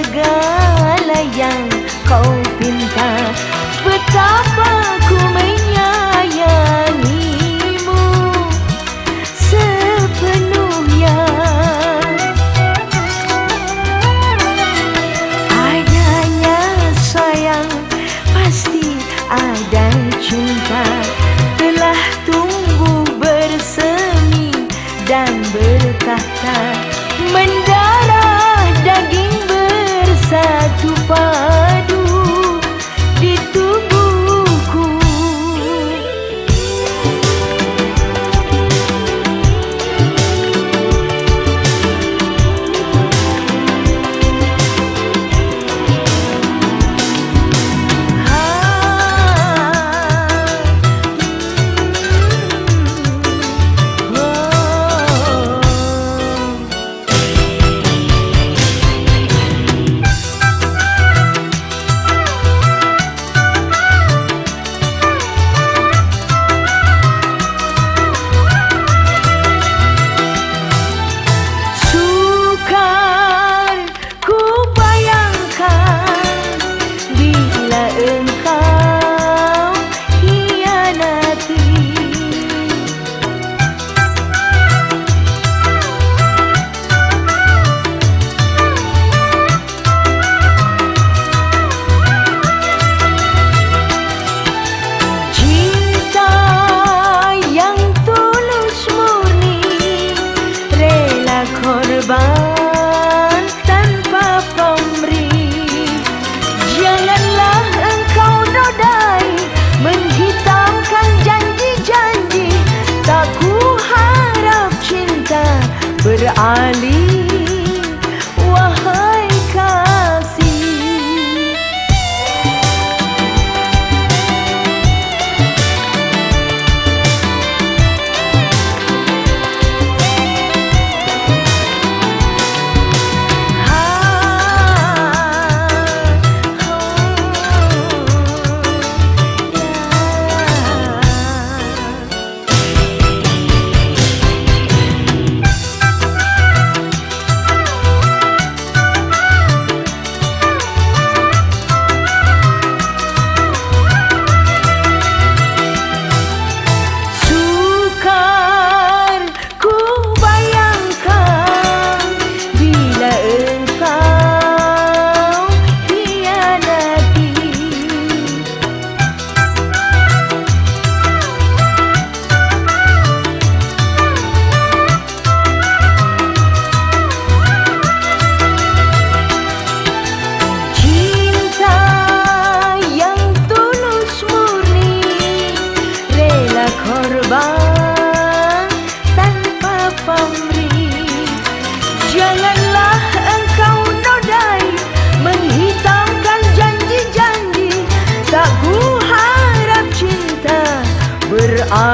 segala yang kau pinta. Betapa ku menyayangimu sepenuhnya. Adanya sayang pasti ada cinta Telah tumbuh bersemi dan berkata Mendengar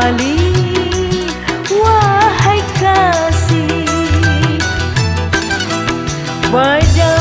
kembali. Wahai kasih Wajah